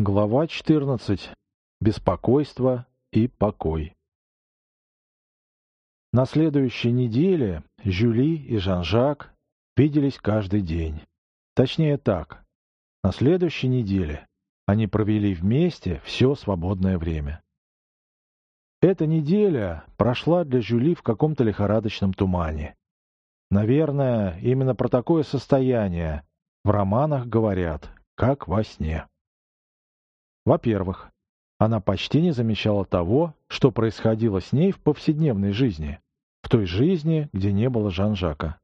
Глава 14. Беспокойство и покой. На следующей неделе Жюли и Жан-Жак виделись каждый день. Точнее так, на следующей неделе они провели вместе все свободное время. Эта неделя прошла для Жюли в каком-то лихорадочном тумане. Наверное, именно про такое состояние в романах говорят, как во сне. Во-первых, она почти не замечала того, что происходило с ней в повседневной жизни, в той жизни, где не было Жан-Жака.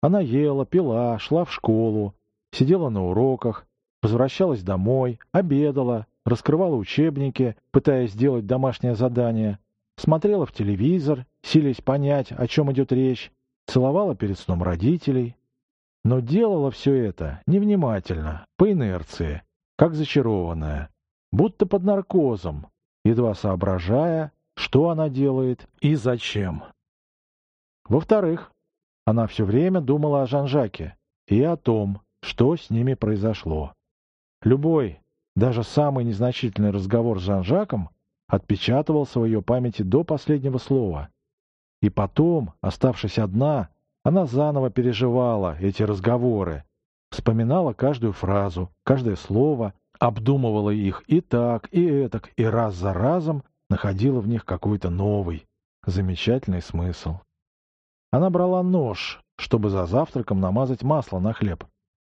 Она ела, пила, шла в школу, сидела на уроках, возвращалась домой, обедала, раскрывала учебники, пытаясь сделать домашнее задание, смотрела в телевизор, силясь понять, о чем идет речь, целовала перед сном родителей. Но делала все это невнимательно, по инерции, как зачарованная, будто под наркозом, едва соображая, что она делает и зачем. Во-вторых, она все время думала о Жан-Жаке и о том, что с ними произошло. Любой, даже самый незначительный разговор с Жан-Жаком отпечатывался в ее памяти до последнего слова. И потом, оставшись одна, она заново переживала эти разговоры, вспоминала каждую фразу, каждое слово, обдумывала их и так, и этак, и раз за разом находила в них какой-то новый, замечательный смысл. Она брала нож, чтобы за завтраком намазать масло на хлеб,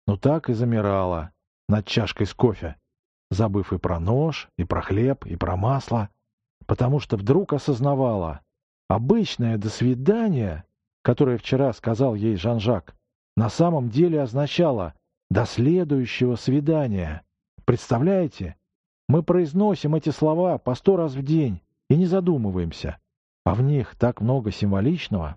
но так и замирала над чашкой с кофе, забыв и про нож, и про хлеб, и про масло, потому что вдруг осознавала, обычное «до свидания», которое вчера сказал ей Жан-Жак, на самом деле означало «до следующего свидания». Представляете? Мы произносим эти слова по сто раз в день и не задумываемся, а в них так много символичного.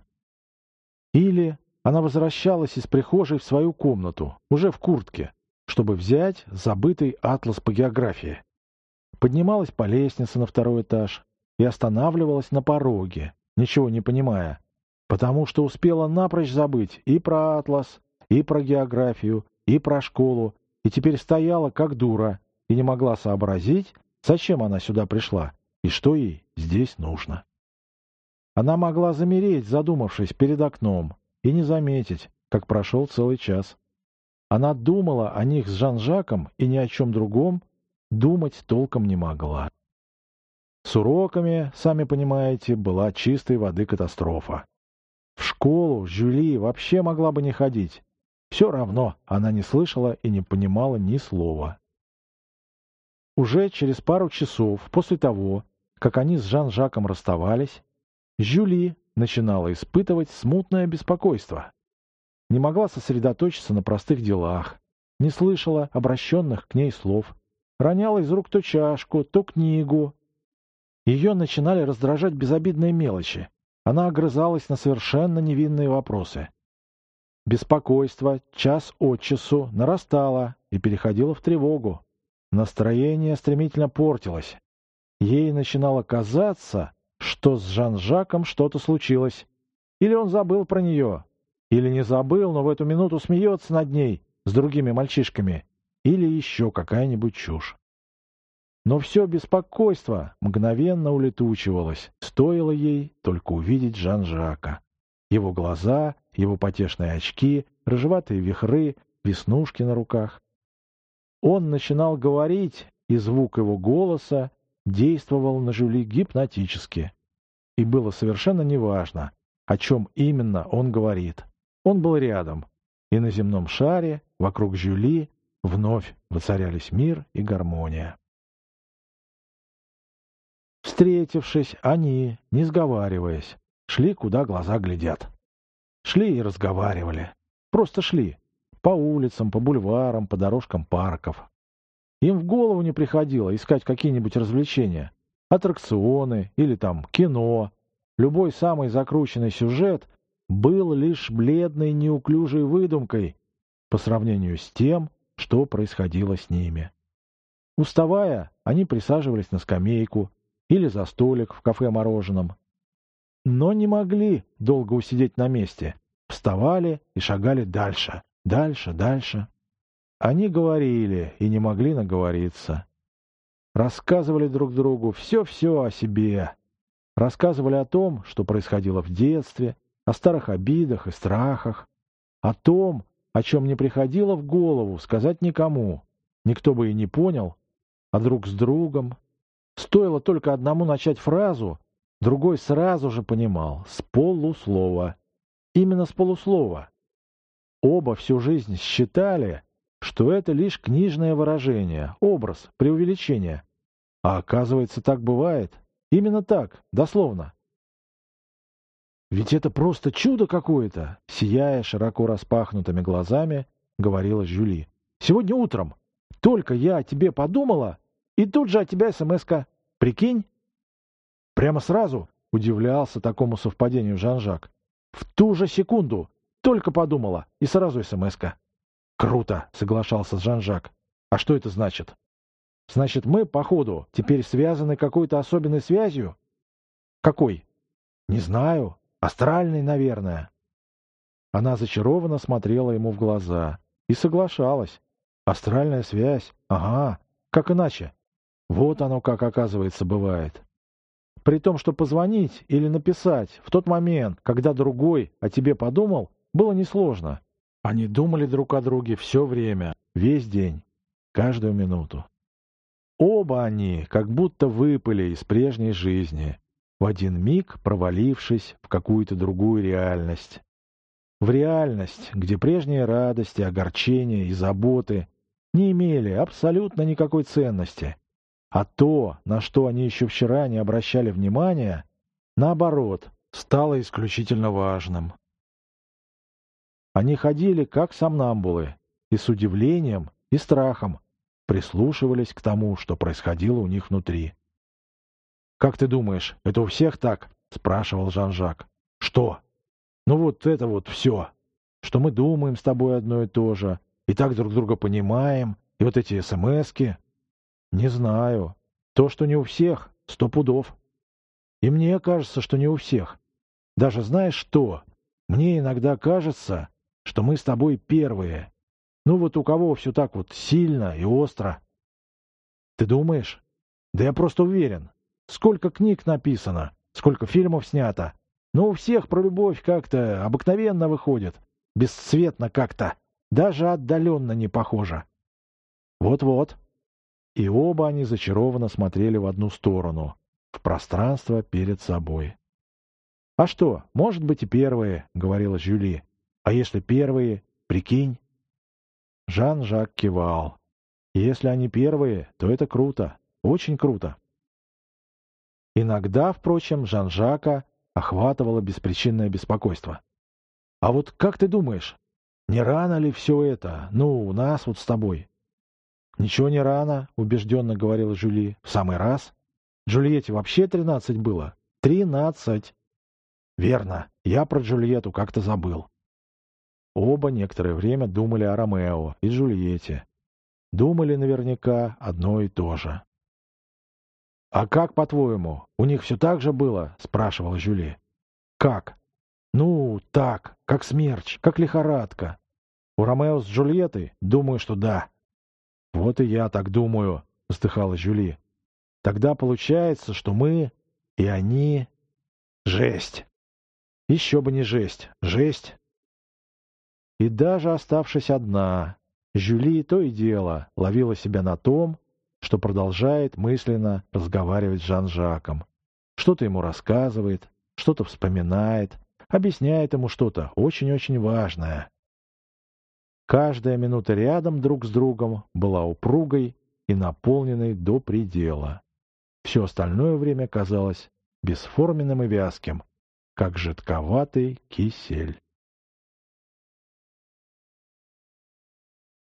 Или она возвращалась из прихожей в свою комнату, уже в куртке, чтобы взять забытый атлас по географии. Поднималась по лестнице на второй этаж и останавливалась на пороге, ничего не понимая, потому что успела напрочь забыть и про атлас, и про географию, и про школу, и теперь стояла как дура и не могла сообразить, зачем она сюда пришла и что ей здесь нужно. Она могла замереть, задумавшись перед окном, и не заметить, как прошел целый час. Она думала о них с Жан-Жаком и ни о чем другом думать толком не могла. С уроками, сами понимаете, была чистой воды катастрофа. В школу Жюли вообще могла бы не ходить, все равно она не слышала и не понимала ни слова. Уже через пару часов после того, как они с Жан-Жаком расставались, Жюли начинала испытывать смутное беспокойство. Не могла сосредоточиться на простых делах, не слышала обращенных к ней слов, роняла из рук то чашку, то книгу. Ее начинали раздражать безобидные мелочи. Она огрызалась на совершенно невинные вопросы. Беспокойство час от часу нарастало и переходило в тревогу. Настроение стремительно портилось. Ей начинало казаться, что с Жан-Жаком что-то случилось. Или он забыл про нее, или не забыл, но в эту минуту смеется над ней с другими мальчишками, или еще какая-нибудь чушь. Но все беспокойство мгновенно улетучивалось, стоило ей только увидеть Жан-Жака. Его глаза, его потешные очки, рыжеватые вихры, веснушки на руках. Он начинал говорить, и звук его голоса действовал на Жюли гипнотически. И было совершенно неважно, о чем именно он говорит. Он был рядом, и на земном шаре, вокруг Жюли, вновь воцарялись мир и гармония. Встретившись, они, не сговариваясь, шли, куда глаза глядят. Шли и разговаривали. Просто шли. По улицам, по бульварам, по дорожкам парков. Им в голову не приходило искать какие-нибудь развлечения. Аттракционы или там кино. Любой самый закрученный сюжет был лишь бледной неуклюжей выдумкой по сравнению с тем, что происходило с ними. Уставая, они присаживались на скамейку или за столик в кафе-мороженом но не могли долго усидеть на месте. Вставали и шагали дальше, дальше, дальше. Они говорили и не могли наговориться. рассказывали друг другу все-все о себе. Рассказывали о том, что происходило в детстве, о старых обидах и страхах, о том, о чем не приходило в голову сказать никому. Никто бы и не понял, а друг с другом. Стоило только одному начать фразу, другой сразу же понимал, с полуслова. Именно с полуслова. Оба всю жизнь считали, что это лишь книжное выражение, образ, преувеличение. А оказывается, так бывает. Именно так, дословно. «Ведь это просто чудо какое-то!» Сияя широко распахнутыми глазами, говорила Жюли. «Сегодня утром только я о тебе подумала, и тут же от тебя СМС-ка. Прикинь?» Прямо сразу удивлялся такому совпадению Жан-Жак. В ту же секунду только подумала, и сразу СМС-ка. «Круто!» — соглашался Жан-Жак. «А что это значит?» «Значит, мы, походу, теперь связаны какой-то особенной связью?» «Какой?» «Не знаю. Астральной, наверное». Она зачарованно смотрела ему в глаза и соглашалась. «Астральная связь? Ага. Как иначе?» Вот оно как, оказывается, бывает. При том, что позвонить или написать в тот момент, когда другой о тебе подумал, было несложно. Они думали друг о друге все время, весь день, каждую минуту. Оба они как будто выпали из прежней жизни, в один миг провалившись в какую-то другую реальность. В реальность, где прежние радости, огорчения и заботы не имели абсолютно никакой ценности, а то, на что они еще вчера не обращали внимания, наоборот, стало исключительно важным. Они ходили как сомнамбулы, и с удивлением, и страхом прислушивались к тому, что происходило у них внутри. «Как ты думаешь, это у всех так?» — спрашивал Жан-Жак. «Что?» «Ну вот это вот все. Что мы думаем с тобой одно и то же, и так друг друга понимаем, и вот эти смски. Не знаю. То, что не у всех, сто пудов. И мне кажется, что не у всех. Даже знаешь что? Мне иногда кажется, что мы с тобой первые. Ну вот у кого все так вот сильно и остро. Ты думаешь? Да я просто уверен. Сколько книг написано, сколько фильмов снято. Но у всех про любовь как-то обыкновенно выходит. Бесцветно как-то. Даже отдаленно не похоже. Вот-вот. И оба они зачарованно смотрели в одну сторону, в пространство перед собой. «А что, может быть и первые», — говорила Жюли. «А если первые, прикинь?» Жан-Жак кивал. «Если они первые, то это круто, очень круто». Иногда, впрочем, Жан-Жака охватывало беспричинное беспокойство. «А вот как ты думаешь, не рано ли все это, ну, у нас вот с тобой?» «Ничего не рано», — убежденно говорила Жюли. «В самый раз. Джульетте вообще тринадцать было. Тринадцать!» «Верно. Я про Джульетту как-то забыл». Оба некоторое время думали о Ромео и Джульетте. Думали наверняка одно и то же. «А как, по-твоему, у них все так же было?» — спрашивала Жюли. «Как?» «Ну, так, как смерч, как лихорадка. У Ромео с Джульеттой? Думаю, что да. «Вот и я так думаю», — вздыхала Жюли. «Тогда получается, что мы и они... Жесть! Еще бы не жесть, жесть!» И даже оставшись одна, Жюли то и дело ловила себя на том, что продолжает мысленно разговаривать с Жан-Жаком. Что-то ему рассказывает, что-то вспоминает, объясняет ему что-то очень-очень важное. Каждая минута рядом друг с другом была упругой и наполненной до предела. Все остальное время казалось бесформенным и вязким, как жидковатый кисель.